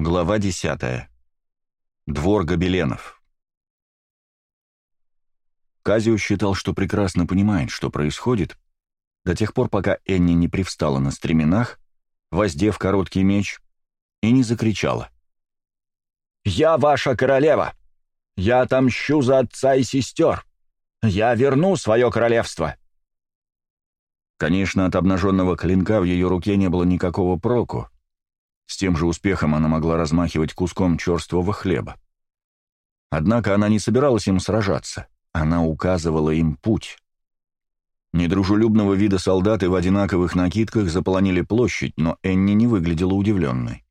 Глава 10. Двор гобеленов. Казио считал, что прекрасно понимает, что происходит, до тех пор, пока Энни не привстала на стременах, воздев короткий меч, и не закричала. «Я ваша королева! Я отомщу за отца и сестер! Я верну свое королевство!» Конечно, от обнаженного клинка в ее руке не было никакого проку, с тем же успехом она могла размахивать куском черствого хлеба. Однако она не собиралась им сражаться, она указывала им путь. Недружелюбного вида солдаты в одинаковых накидках заполонили площадь, но Энни не выглядела удивленной.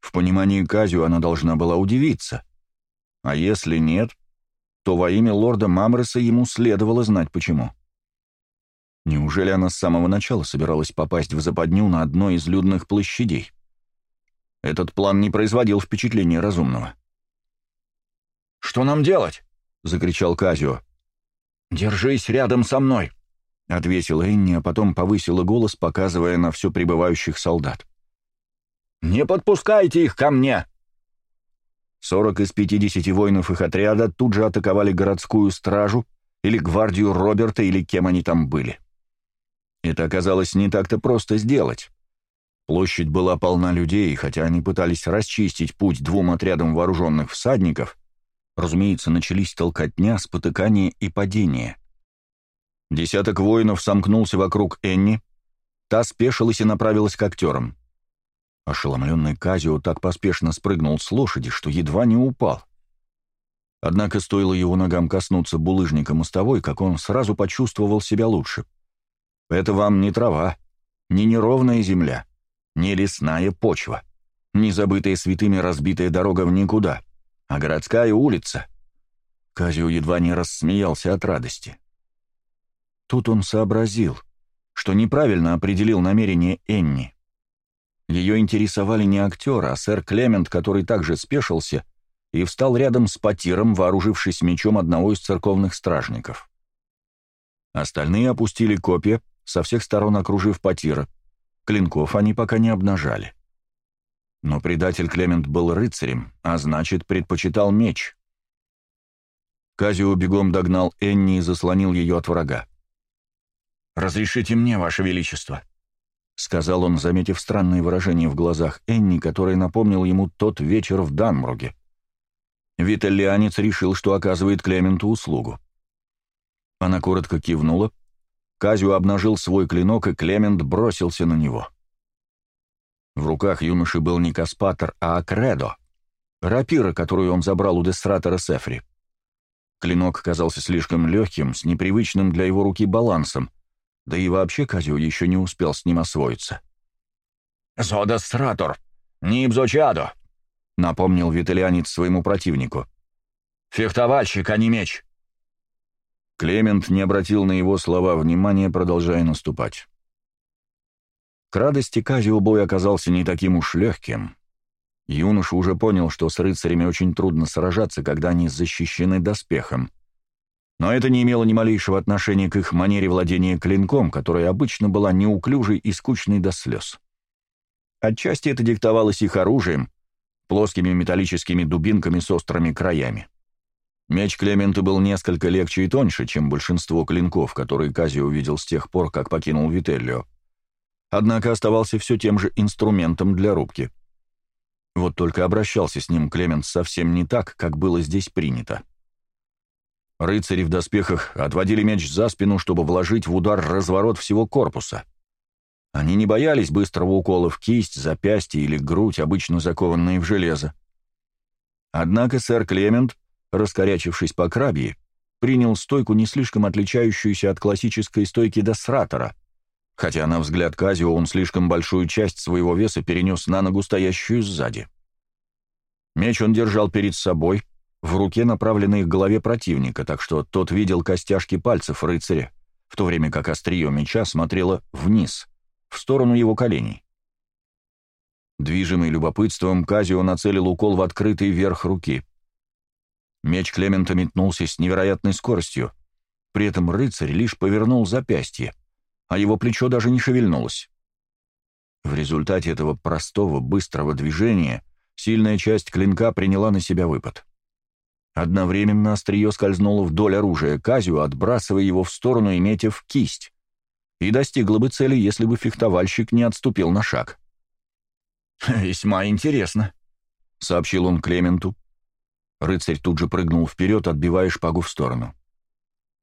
В понимании Казю она должна была удивиться. А если нет, то во имя лорда Мамреса ему следовало знать почему. Неужели она с самого начала собиралась попасть в западню на одной из людных площадей? Этот план не производил впечатления разумного. «Что нам делать?» — закричал Казио. «Держись рядом со мной!» — ответила Энни, а потом повысила голос, показывая на все прибывающих солдат. «Не подпускайте их ко мне!» Сорок из пятидесяти воинов их отряда тут же атаковали городскую стражу или гвардию Роберта или кем они там были. Это оказалось не так-то просто сделать. Площадь была полна людей, хотя они пытались расчистить путь двум отрядам вооруженных всадников, разумеется, начались толкотня, спотыкания и падения. Десяток воинов сомкнулся вокруг Энни, та спешилась и направилась к актерам. Ошеломленный Казио так поспешно спрыгнул с лошади, что едва не упал. Однако стоило его ногам коснуться булыжника мостовой, как он сразу почувствовал себя лучше. Это вам не трава, не неровная земля — не лесная почва, не забытая святыми разбитая дорога в никуда, а городская улица. Казио едва не рассмеялся от радости. Тут он сообразил, что неправильно определил намерение Энни. Ее интересовали не актеры, а сэр Клемент, который также спешился и встал рядом с потиром, вооружившись мечом одного из церковных стражников. Остальные опустили копья, со всех сторон окружив потира — Клинков они пока не обнажали. Но предатель Клемент был рыцарем, а значит, предпочитал меч. Казио бегом догнал Энни и заслонил ее от врага. «Разрешите мне, Ваше Величество», — сказал он, заметив странное выражение в глазах Энни, которое напомнил ему тот вечер в Данмруге. Виталианец решил, что оказывает Клементу услугу. Она коротко кивнула, Казю обнажил свой клинок, и Клемент бросился на него. В руках юноши был не Каспатор, а Акредо, рапира, которую он забрал у Дестратора Сефри. Клинок казался слишком легким, с непривычным для его руки балансом, да и вообще Казю еще не успел с ним освоиться. «Зодестратор! Нибзочадо!» — напомнил виталианец своему противнику. «Фехтовальщик, а не меч!» Клемент не обратил на его слова внимания, продолжая наступать. К радости Казио бой оказался не таким уж легким. Юноша уже понял, что с рыцарями очень трудно сражаться, когда они защищены доспехом. Но это не имело ни малейшего отношения к их манере владения клинком, которая обычно была неуклюжей и скучной до слез. Отчасти это диктовалось их оружием, плоскими металлическими дубинками с острыми краями. Меч Клемента был несколько легче и тоньше, чем большинство клинков, которые Кази увидел с тех пор, как покинул Вителлио. Однако оставался все тем же инструментом для рубки. Вот только обращался с ним Клемент совсем не так, как было здесь принято. Рыцари в доспехах отводили меч за спину, чтобы вложить в удар разворот всего корпуса. Они не боялись быстрого укола в кисть, запястье или грудь, обычно закованные в железо. Однако сэр Клемент — раскорячившись по крабье, принял стойку, не слишком отличающуюся от классической стойки досратора, хотя на взгляд Казио он слишком большую часть своего веса перенес на ногу, стоящую сзади. Меч он держал перед собой, в руке направленной к голове противника, так что тот видел костяшки пальцев рыцаря, в то время как острие меча смотрело вниз, в сторону его коленей. Движимый любопытством, Казио нацелил укол в открытый верх руки — Меч Клемента метнулся с невероятной скоростью. При этом рыцарь лишь повернул запястье, а его плечо даже не шевельнулось. В результате этого простого, быстрого движения сильная часть клинка приняла на себя выпад. Одновременно острие скользнуло вдоль оружия Казю, отбрасывая его в сторону и метя в кисть, и достигло бы цели, если бы фехтовальщик не отступил на шаг. «Весьма интересно», — сообщил он Клементу, Рыцарь тут же прыгнул вперед, отбивая шпагу в сторону.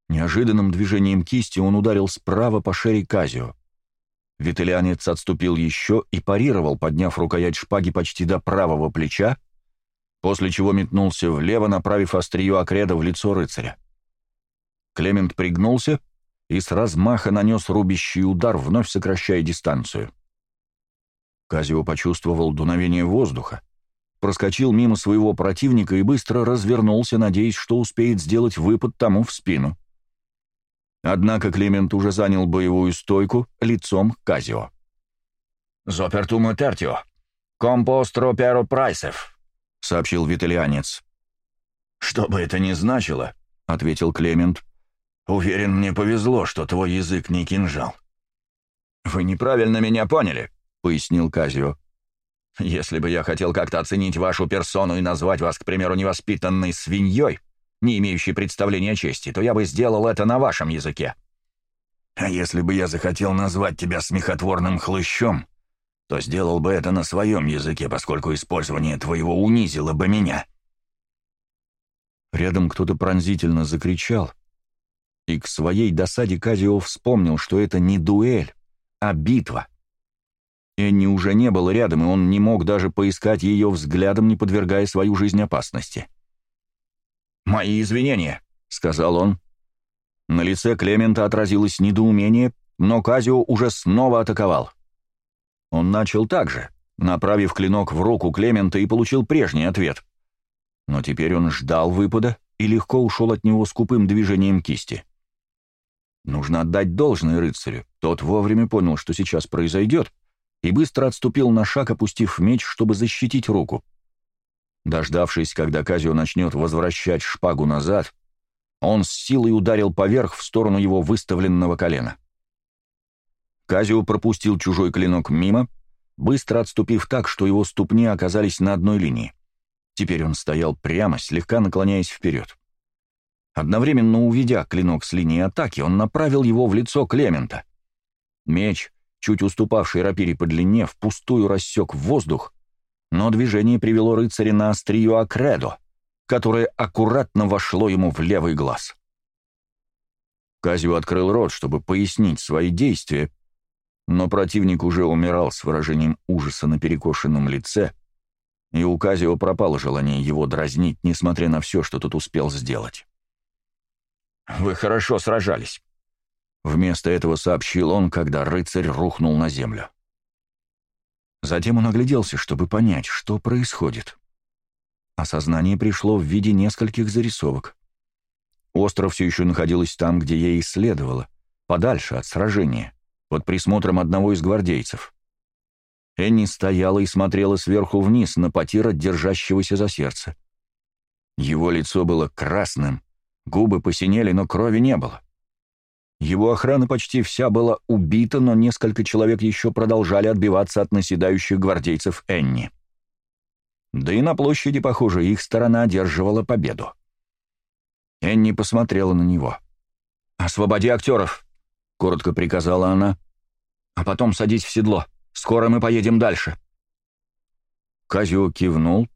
Неожиданным движением кисти он ударил справа по шере Казио. Виталианец отступил еще и парировал, подняв рукоять шпаги почти до правого плеча, после чего метнулся влево, направив острие Акреда в лицо рыцаря. Клемент пригнулся и с размаха нанес рубящий удар, вновь сокращая дистанцию. Казио почувствовал дуновение воздуха, проскочил мимо своего противника и быстро развернулся, надеясь, что успеет сделать выпад тому в спину. Однако Климент уже занял боевую стойку лицом к Казио. «Зопертум этертио. Компостро перо прайсев», — сообщил виталианец. «Что бы это ни значило», — ответил Клемент, — «уверен, мне повезло, что твой язык не кинжал». «Вы неправильно меня поняли», — пояснил Казио. Если бы я хотел как-то оценить вашу персону и назвать вас, к примеру, невоспитанной свиньей, не имеющей представления о чести, то я бы сделал это на вашем языке. А если бы я захотел назвать тебя смехотворным хлыщом, то сделал бы это на своем языке, поскольку использование твоего унизило бы меня». Рядом кто-то пронзительно закричал, и к своей досаде Казио вспомнил, что это не дуэль, а битва — Энни уже не было рядом, и он не мог даже поискать ее взглядом, не подвергая свою жизнь опасности. «Мои извинения», — сказал он. На лице Клемента отразилось недоумение, но Казио уже снова атаковал. Он начал так же, направив клинок в руку Клемента и получил прежний ответ. Но теперь он ждал выпада и легко ушел от него скупым движением кисти. Нужно отдать должное рыцарю. Тот вовремя понял, что сейчас произойдет, и быстро отступил на шаг, опустив меч, чтобы защитить руку. Дождавшись, когда Казио начнет возвращать шпагу назад, он с силой ударил поверх в сторону его выставленного колена. Казио пропустил чужой клинок мимо, быстро отступив так, что его ступни оказались на одной линии. Теперь он стоял прямо, слегка наклоняясь вперед. Одновременно уведя клинок с линии атаки, он направил его в лицо Клемента. Меч чуть уступавший рапире по длине, впустую рассек воздух, но движение привело рыцаря на острие Акредо, которое аккуратно вошло ему в левый глаз. Казю открыл рот, чтобы пояснить свои действия, но противник уже умирал с выражением ужаса на перекошенном лице, и у Казио пропало желание его дразнить, несмотря на все, что тот успел сделать. «Вы хорошо сражались», Вместо этого сообщил он, когда рыцарь рухнул на землю. Затем он огляделся, чтобы понять, что происходит. Осознание пришло в виде нескольких зарисовок. Остров все еще находилась там, где я исследовала, подальше от сражения, под присмотром одного из гвардейцев. Энни стояла и смотрела сверху вниз на потира, держащегося за сердце. Его лицо было красным, губы посинели, но крови не было. Его охрана почти вся была убита, но несколько человек еще продолжали отбиваться от наседающих гвардейцев Энни. Да и на площади, похоже, их сторона одерживала победу. Энни посмотрела на него. «Освободи актеров!» — коротко приказала она. «А потом садись в седло. Скоро мы поедем дальше». Казио кивнул,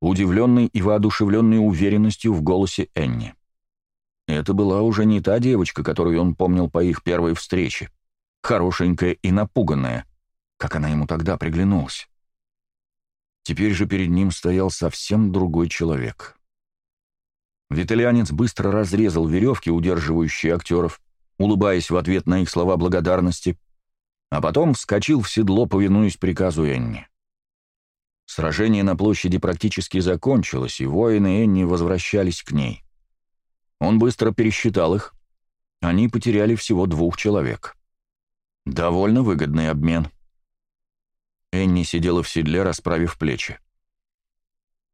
удивленный и воодушевленный уверенностью в голосе Энни. Это была уже не та девочка, которую он помнил по их первой встрече. Хорошенькая и напуганная, как она ему тогда приглянулась. Теперь же перед ним стоял совсем другой человек. Виталианец быстро разрезал веревки, удерживающие актеров, улыбаясь в ответ на их слова благодарности, а потом вскочил в седло, повинуясь приказу Энни. Сражение на площади практически закончилось, и воины Энни возвращались к ней. Он быстро пересчитал их. Они потеряли всего двух человек. Довольно выгодный обмен. Энни сидела в седле, расправив плечи.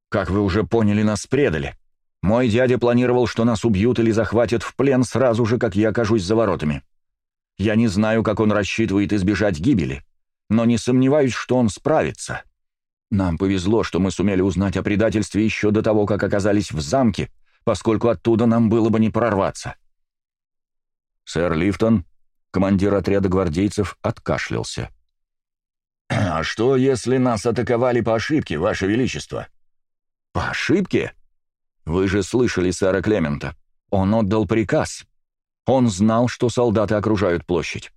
«Как вы уже поняли, нас предали. Мой дядя планировал, что нас убьют или захватят в плен сразу же, как я окажусь за воротами. Я не знаю, как он рассчитывает избежать гибели, но не сомневаюсь, что он справится. Нам повезло, что мы сумели узнать о предательстве еще до того, как оказались в замке, поскольку оттуда нам было бы не прорваться. Сэр Лифтон, командир отряда гвардейцев, откашлялся. «А что, если нас атаковали по ошибке, Ваше Величество?» «По ошибке? Вы же слышали сэра Клемента. Он отдал приказ. Он знал, что солдаты окружают площадь».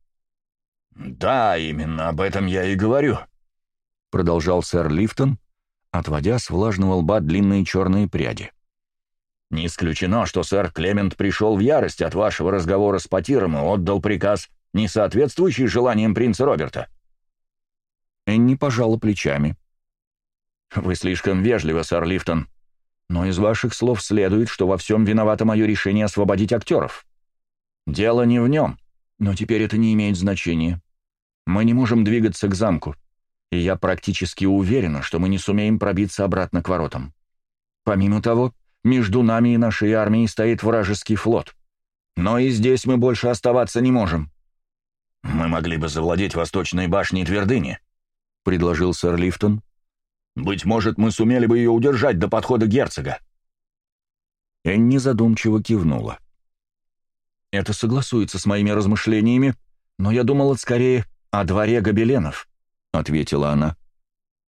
«Да, именно об этом я и говорю», — продолжал сэр Лифтон, — отводя с влажного лба длинные черные пряди. Не исключено, что сэр Клемент пришел в ярость от вашего разговора с Потиром и отдал приказ, не соответствующий желаниям принца Роберта». Энни пожала плечами. «Вы слишком вежливы, сэр Лифтон, но из ваших слов следует, что во всем виновато мое решение освободить актеров. Дело не в нем, но теперь это не имеет значения. Мы не можем двигаться к замку, и я практически уверена, что мы не сумеем пробиться обратно к воротам. Помимо того, между нами и нашей армией стоит вражеский флот. Но и здесь мы больше оставаться не можем». «Мы могли бы завладеть восточной башней твердыни», — предложил сэр Лифтон. «Быть может, мы сумели бы ее удержать до подхода герцога». Энни задумчиво кивнула. «Это согласуется с моими размышлениями, но я думала скорее о дворе гобеленов», — ответила она.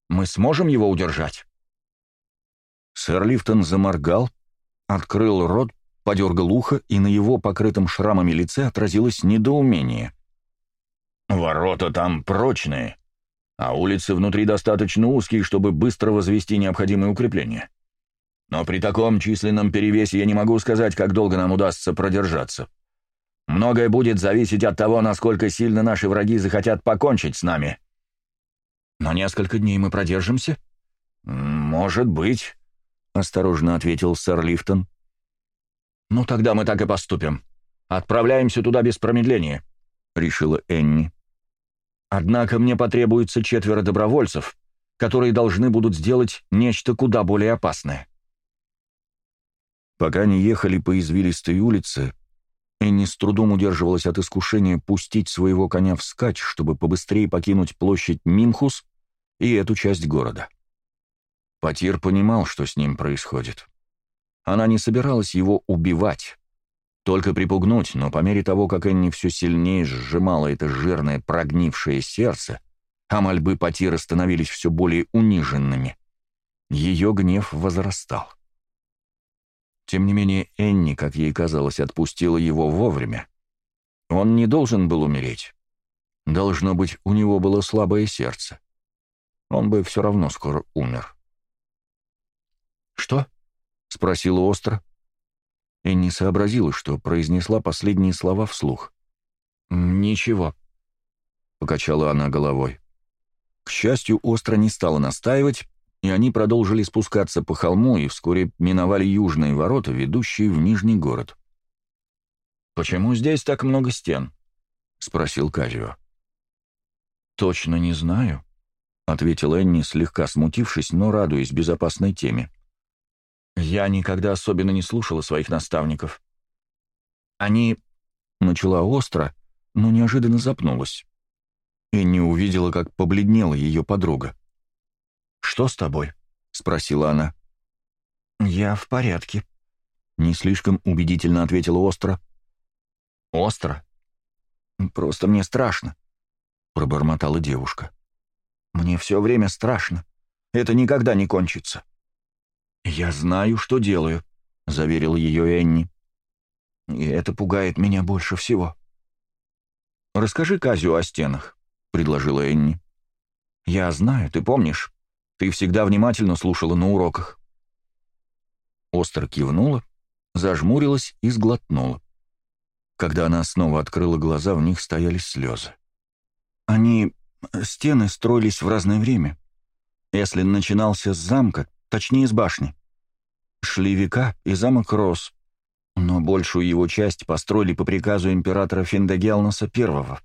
«Мы сможем его удержать?» Сэр Лифтон заморгал, открыл рот, подергал ухо, и на его покрытом шрамами лице отразилось недоумение. «Ворота там прочные, а улицы внутри достаточно узкие, чтобы быстро возвести необходимые укрепления. Но при таком численном перевесе я не могу сказать, как долго нам удастся продержаться. Многое будет зависеть от того, насколько сильно наши враги захотят покончить с нами». «Но несколько дней мы продержимся?» «Может быть» осторожно ответил сэр Лифтон. «Ну тогда мы так и поступим. Отправляемся туда без промедления», — решила Энни. «Однако мне потребуется четверо добровольцев, которые должны будут сделать нечто куда более опасное». Пока они ехали по извилистой улице, Энни с трудом удерживалась от искушения пустить своего коня вскачь, чтобы побыстрее покинуть площадь Мимхус и эту часть города. — Потир понимал, что с ним происходит. Она не собиралась его убивать, только припугнуть, но по мере того, как Энни все сильнее сжимала это жирное прогнившее сердце, а мольбы Потира становились все более униженными, ее гнев возрастал. Тем не менее, Энни, как ей казалось, отпустила его вовремя. Он не должен был умереть. Должно быть, у него было слабое сердце. Он бы все равно скоро умер. «Что?» — спросила остро. И не сообразила, что произнесла последние слова вслух. «Ничего», — покачала она головой. К счастью, остро не стала настаивать, и они продолжили спускаться по холму и вскоре миновали южные ворота, ведущие в Нижний город. «Почему здесь так много стен?» — спросил Казио. «Точно не знаю», — ответила Энни, слегка смутившись, но радуясь безопасной теме. Я никогда особенно не слушала своих наставников. Они... Начала остро, но неожиданно запнулась. И не увидела, как побледнела ее подруга. «Что с тобой?» — спросила она. «Я в порядке», — не слишком убедительно ответила остро. «Остро? Просто мне страшно», — пробормотала девушка. «Мне все время страшно. Это никогда не кончится». «Я знаю, что делаю», — заверил ее Энни. «И это пугает меня больше всего». «Расскажи Казю о стенах», — предложила Энни. «Я знаю, ты помнишь. Ты всегда внимательно слушала на уроках». Остро кивнула, зажмурилась и сглотнула. Когда она снова открыла глаза, в них стояли слезы. Они... Э, стены строились в разное время. Если начинался с замка, точнее с башни. Шли века, и замок рос, но большую его часть построили по приказу императора Финдагелнаса I.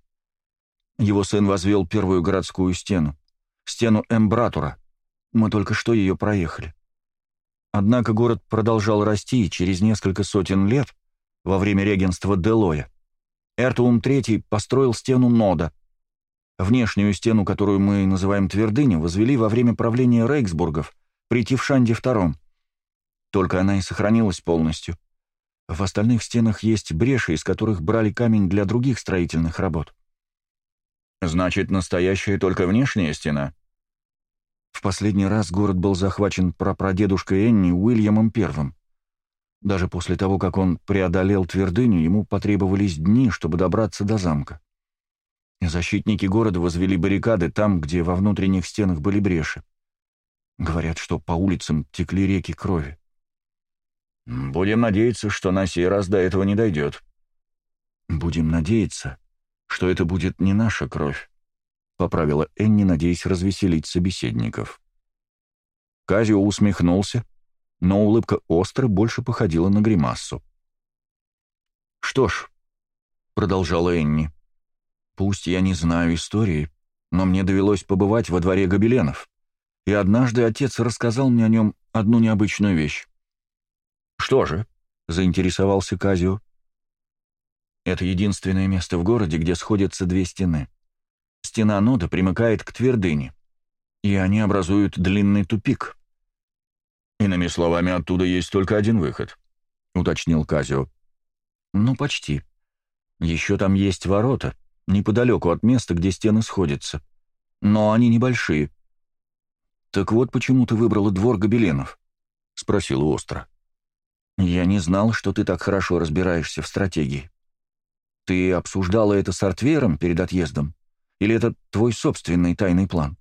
Его сын возвел первую городскую стену, стену Эмбратура. Мы только что ее проехали. Однако город продолжал расти, и через несколько сотен лет, во время регенства Делоя, Эртуум III построил стену Нода. Внешнюю стену, которую мы называем Твердыни, возвели во время правления Рейксбургов, прийти в Шанде втором. Только она и сохранилась полностью. В остальных стенах есть бреши, из которых брали камень для других строительных работ. Значит, настоящая только внешняя стена? В последний раз город был захвачен прапрадедушкой Энни Уильямом Первым. Даже после того, как он преодолел твердыню, ему потребовались дни, чтобы добраться до замка. Защитники города возвели баррикады там, где во внутренних стенах были бреши. Говорят, что по улицам текли реки крови. Будем надеяться, что на сей раз до этого не дойдет. Будем надеяться, что это будет не наша кровь, поправила Энни, надеясь развеселить собеседников. Казио усмехнулся, но улыбка остро больше походила на гримассу. «Что ж», — продолжала Энни, — «пусть я не знаю истории, но мне довелось побывать во дворе гобеленов и однажды отец рассказал мне о нем одну необычную вещь. «Что же?» — заинтересовался Казио. «Это единственное место в городе, где сходятся две стены. Стена нода примыкает к твердыне, и они образуют длинный тупик». «Иными словами, оттуда есть только один выход», — уточнил Казио. «Ну, почти. Еще там есть ворота, неподалеку от места, где стены сходятся. Но они небольшие, «Так вот почему ты выбрала двор гобеленов?» — спросил остро. «Я не знал, что ты так хорошо разбираешься в стратегии. Ты обсуждала это с Артвером перед отъездом? Или это твой собственный тайный план?»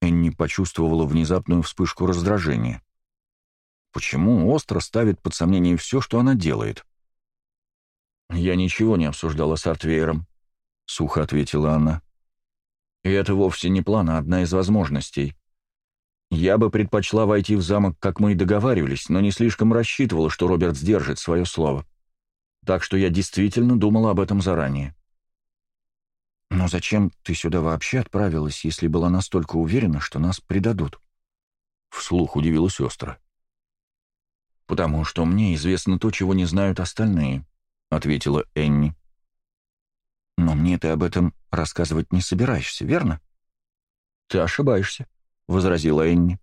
Энни почувствовала внезапную вспышку раздражения. Почему остро ставит под сомнение все, что она делает? «Я ничего не обсуждала с Артвейером», — сухо ответила она. И это вовсе не план, а одна из возможностей. Я бы предпочла войти в замок, как мы и договаривались, но не слишком рассчитывала, что Роберт сдержит свое слово. Так что я действительно думала об этом заранее. «Но зачем ты сюда вообще отправилась, если была настолько уверена, что нас предадут?» Вслух удивилась сестра. «Потому что мне известно то, чего не знают остальные», — ответила Энни. Но мне ты об этом рассказывать не собираешься, верно? Ты ошибаешься, возразила Энни.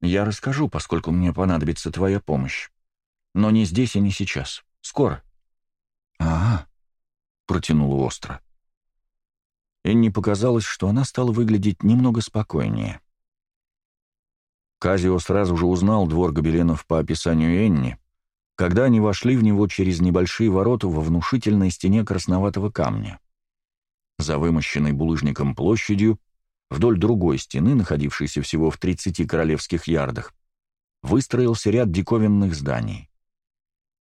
Я расскажу, поскольку мне понадобится твоя помощь. Но не здесь и не сейчас. Скоро. А, -а, протянула остро. Энни показалось, что она стала выглядеть немного спокойнее. Казио сразу же узнал двор гобеленов по описанию Энни — когда они вошли в него через небольшие ворота во внушительной стене красноватого камня. За вымощенной булыжником площадью, вдоль другой стены, находившейся всего в 30 королевских ярдах, выстроился ряд диковинных зданий.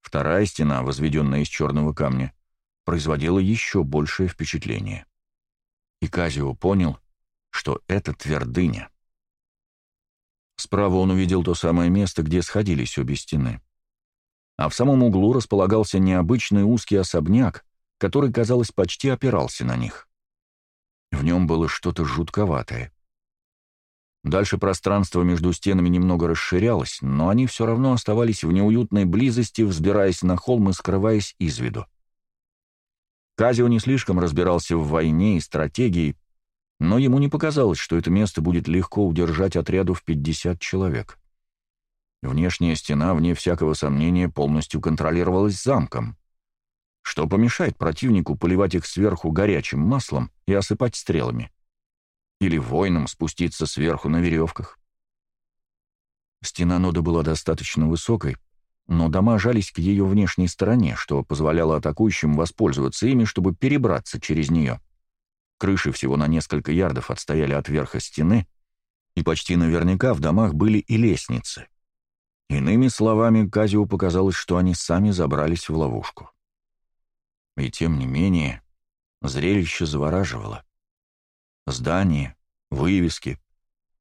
Вторая стена, возведенная из черного камня, производила еще большее впечатление. И Казио понял, что это твердыня. Справа он увидел то самое место, где сходились обе стены а в самом углу располагался необычный узкий особняк, который, казалось, почти опирался на них. В нем было что-то жутковатое. Дальше пространство между стенами немного расширялось, но они все равно оставались в неуютной близости, взбираясь на холм и скрываясь из виду. Казио не слишком разбирался в войне и стратегии, но ему не показалось, что это место будет легко удержать отряду в 50 человек. Внешняя стена, вне всякого сомнения, полностью контролировалась замком. Что помешает противнику поливать их сверху горячим маслом и осыпать стрелами? Или воинам спуститься сверху на веревках? Стена нода была достаточно высокой, но дома жались к ее внешней стороне, что позволяло атакующим воспользоваться ими, чтобы перебраться через нее. Крыши всего на несколько ярдов отстояли от верха стены, и почти наверняка в домах были и лестницы. Иными словами, Казио показалось, что они сами забрались в ловушку. И тем не менее, зрелище завораживало. Здания, вывески,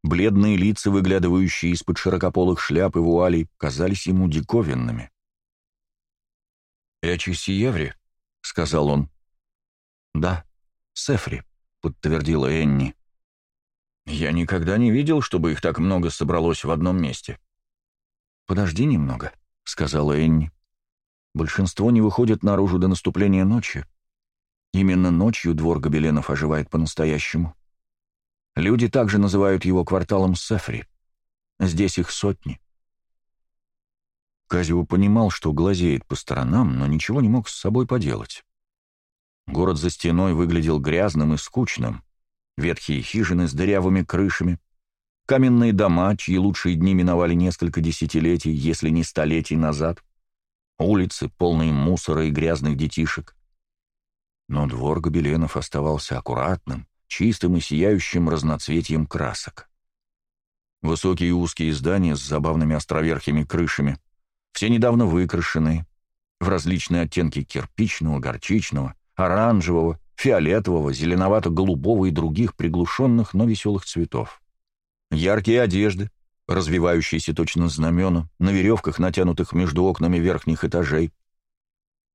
бледные лица, выглядывающие из-под широкополых шляп и вуалей, казались ему диковинными. «Эчи Сиеври», — сказал он. «Да, Сефри», — подтвердила Энни. «Я никогда не видел, чтобы их так много собралось в одном месте», «Подожди немного», — сказала Энни. «Большинство не выходит наружу до наступления ночи. Именно ночью двор гобеленов оживает по-настоящему. Люди также называют его кварталом Сефри. Здесь их сотни». Казио понимал, что глазеет по сторонам, но ничего не мог с собой поделать. Город за стеной выглядел грязным и скучным. Ветхие хижины с дырявыми крышами — каменные дома, чьи лучшие дни миновали несколько десятилетий, если не столетий назад, улицы, полные мусора и грязных детишек. Но двор гобеленов оставался аккуратным, чистым и сияющим разноцветием красок. Высокие и узкие здания с забавными островерхими крышами, все недавно выкрашены в различные оттенки кирпичного, горчичного, оранжевого, фиолетового, зеленовато-голубого и других приглушенных, но веселых цветов. Яркие одежды, развивающиеся точно знамена, на веревках, натянутых между окнами верхних этажей.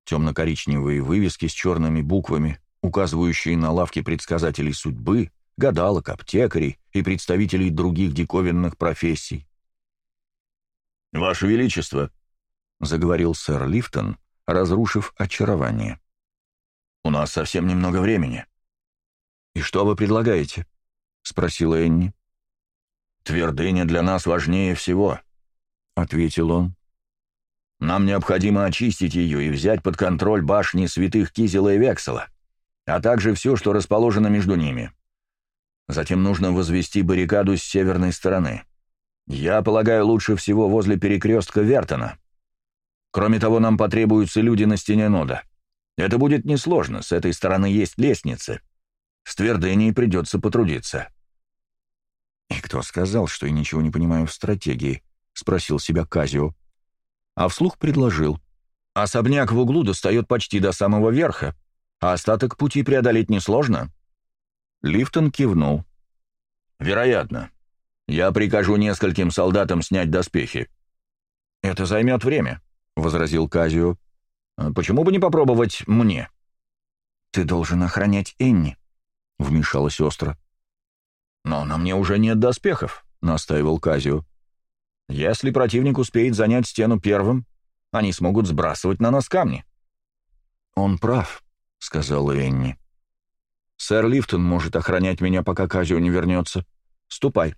Темно-коричневые вывески с черными буквами, указывающие на лавки предсказателей судьбы, гадалок, аптекарей и представителей других диковинных профессий. «Ваше Величество», — заговорил сэр Лифтон, разрушив очарование. «У нас совсем немного времени». «И что вы предлагаете?» — спросила Энни. «Твердыня для нас важнее всего», — ответил он. «Нам необходимо очистить ее и взять под контроль башни святых Кизела и Вексела, а также все, что расположено между ними. Затем нужно возвести баррикаду с северной стороны. Я полагаю, лучше всего возле перекрестка Вертона. Кроме того, нам потребуются люди на стене нода. Это будет несложно, с этой стороны есть лестницы. С твердыней придется потрудиться». «И кто сказал, что я ничего не понимаю в стратегии?» — спросил себя Казио. А вслух предложил. «Особняк в углу достает почти до самого верха, а остаток пути преодолеть несложно». Лифтон кивнул. «Вероятно. Я прикажу нескольким солдатам снять доспехи». «Это займет время», — возразил Казио. «А «Почему бы не попробовать мне?» «Ты должен охранять Энни», — вмешалась остро. «Но на мне уже нет доспехов», — настаивал Казио. «Если противник успеет занять стену первым, они смогут сбрасывать на нас камни». «Он прав», — сказал Энни. «Сэр Лифтон может охранять меня, пока Казио не вернется. Ступай.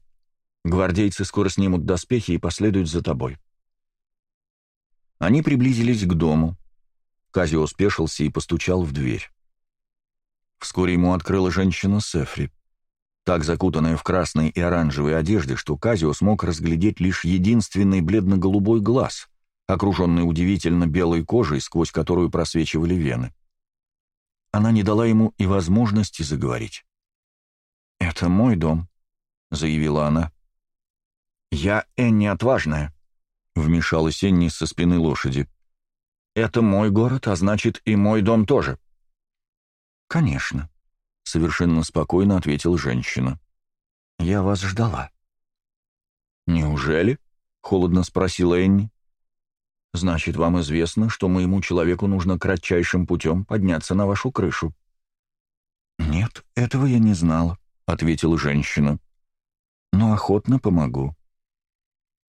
Гвардейцы скоро снимут доспехи и последуют за тобой». Они приблизились к дому. Казио спешился и постучал в дверь. Вскоре ему открыла женщина Сефри так закутанная в красные и оранжевые одежды, что Казио смог разглядеть лишь единственный бледно-голубой глаз, окруженный удивительно белой кожей, сквозь которую просвечивали вены. Она не дала ему и возможности заговорить. «Это мой дом», — заявила она. «Я Энни Отважная», — вмешалась Энни со спины лошади. «Это мой город, а значит, и мой дом тоже». «Конечно», — совершенно спокойно ответила женщина. «Я вас ждала». «Неужели?» — холодно спросила Энни. «Значит, вам известно, что моему человеку нужно кратчайшим путем подняться на вашу крышу». «Нет, этого я не знала», — ответила женщина. «Но охотно помогу».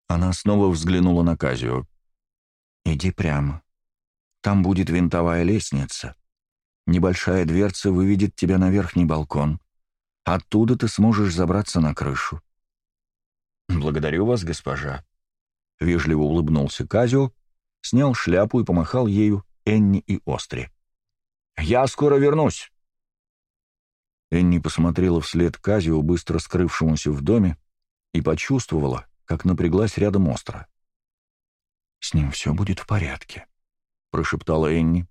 Она снова взглянула на Казио. «Иди прямо. Там будет винтовая лестница. Небольшая дверца выведет тебя на верхний балкон. Оттуда ты сможешь забраться на крышу». «Благодарю вас, госпожа», — вежливо улыбнулся Казио, снял шляпу и помахал ею Энни и Остри. «Я скоро вернусь!» Энни посмотрела вслед Казио, быстро скрывшемуся в доме, и почувствовала, как напряглась рядом остро. «С ним все будет в порядке», — прошептала Энни.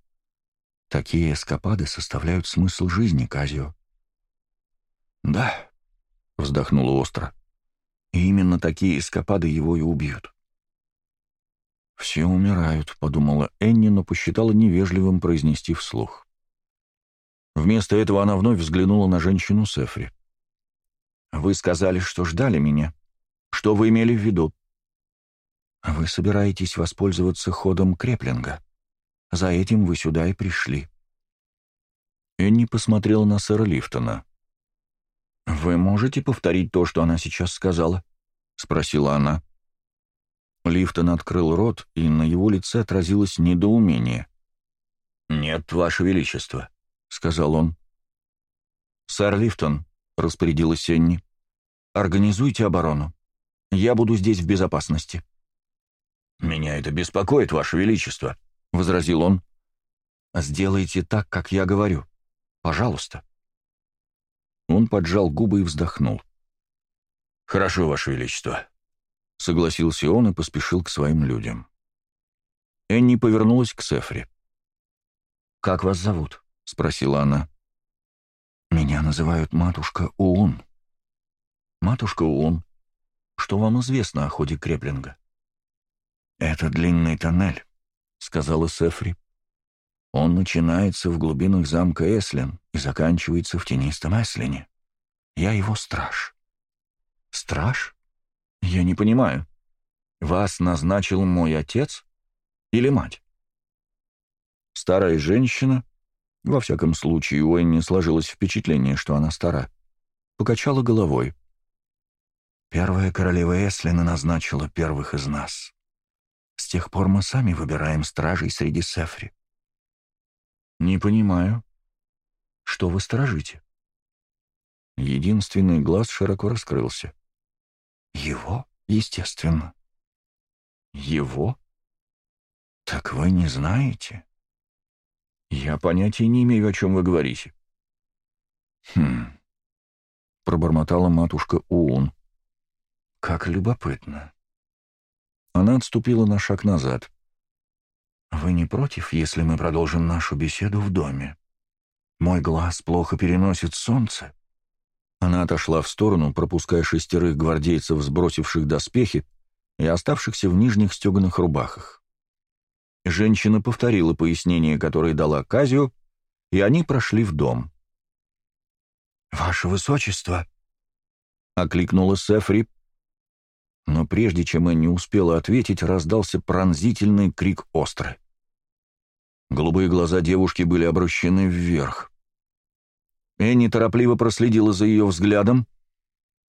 Такие эскапады составляют смысл жизни, Казио. «Да», — вздохнула остро, — «и именно такие эскапады его и убьют». «Все умирают», — подумала Энни, но посчитала невежливым произнести вслух. Вместо этого она вновь взглянула на женщину Сефри. «Вы сказали, что ждали меня. Что вы имели в виду?» «Вы собираетесь воспользоваться ходом Креплинга», за этим вы сюда и пришли». Энни посмотрела на сэра Лифтона. «Вы можете повторить то, что она сейчас сказала?» — спросила она. Лифтон открыл рот, и на его лице отразилось недоумение. «Нет, Ваше Величество», — сказал он. «Сэр Лифтон», — распорядилась Энни, — «организуйте оборону. Я буду здесь в безопасности». «Меня это беспокоит, Ваше Величество», возразил он. «Сделайте так, как я говорю. Пожалуйста». Он поджал губы и вздохнул. «Хорошо, Ваше Величество», — согласился он и поспешил к своим людям. Энни повернулась к Сефри. «Как вас зовут?» — спросила она. «Меня называют матушка Уун». «Матушка Уун, что вам известно о ходе Креплинга?» «Это длинный тоннель сказала Сефри. Он начинается в глубинах замка Эслин и заканчивается в тенистом Эслине. Я его страж. Страж? Я не понимаю. Вас назначил мой отец или мать? Старая женщина, во всяком случае, у не сложилось впечатление, что она стара, покачала головой. Первая королева Эслина назначила первых из нас. С тех пор мы сами выбираем стражей среди Сефри». «Не понимаю. Что вы сторожите?» Единственный глаз широко раскрылся. «Его, естественно». «Его?» «Так вы не знаете?» «Я понятия не имею, о чем вы говорите». «Хм...» — пробормотала матушка Уун. «Как любопытно. Она отступила на шаг назад. «Вы не против, если мы продолжим нашу беседу в доме? Мой глаз плохо переносит солнце». Она отошла в сторону, пропуская шестерых гвардейцев, сбросивших доспехи, и оставшихся в нижних стеганых рубахах. Женщина повторила пояснение, которое дала Казио, и они прошли в дом. «Ваше Высочество!» — окликнула Сефри, но прежде чем Энни успела ответить, раздался пронзительный крик остры. Голубые глаза девушки были обращены вверх. Энни торопливо проследила за ее взглядом.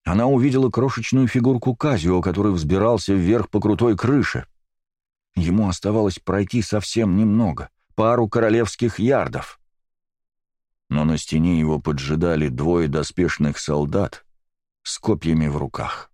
Она увидела крошечную фигурку Казио, который взбирался вверх по крутой крыше. Ему оставалось пройти совсем немного, пару королевских ярдов. Но на стене его поджидали двое доспешных солдат с копьями в руках.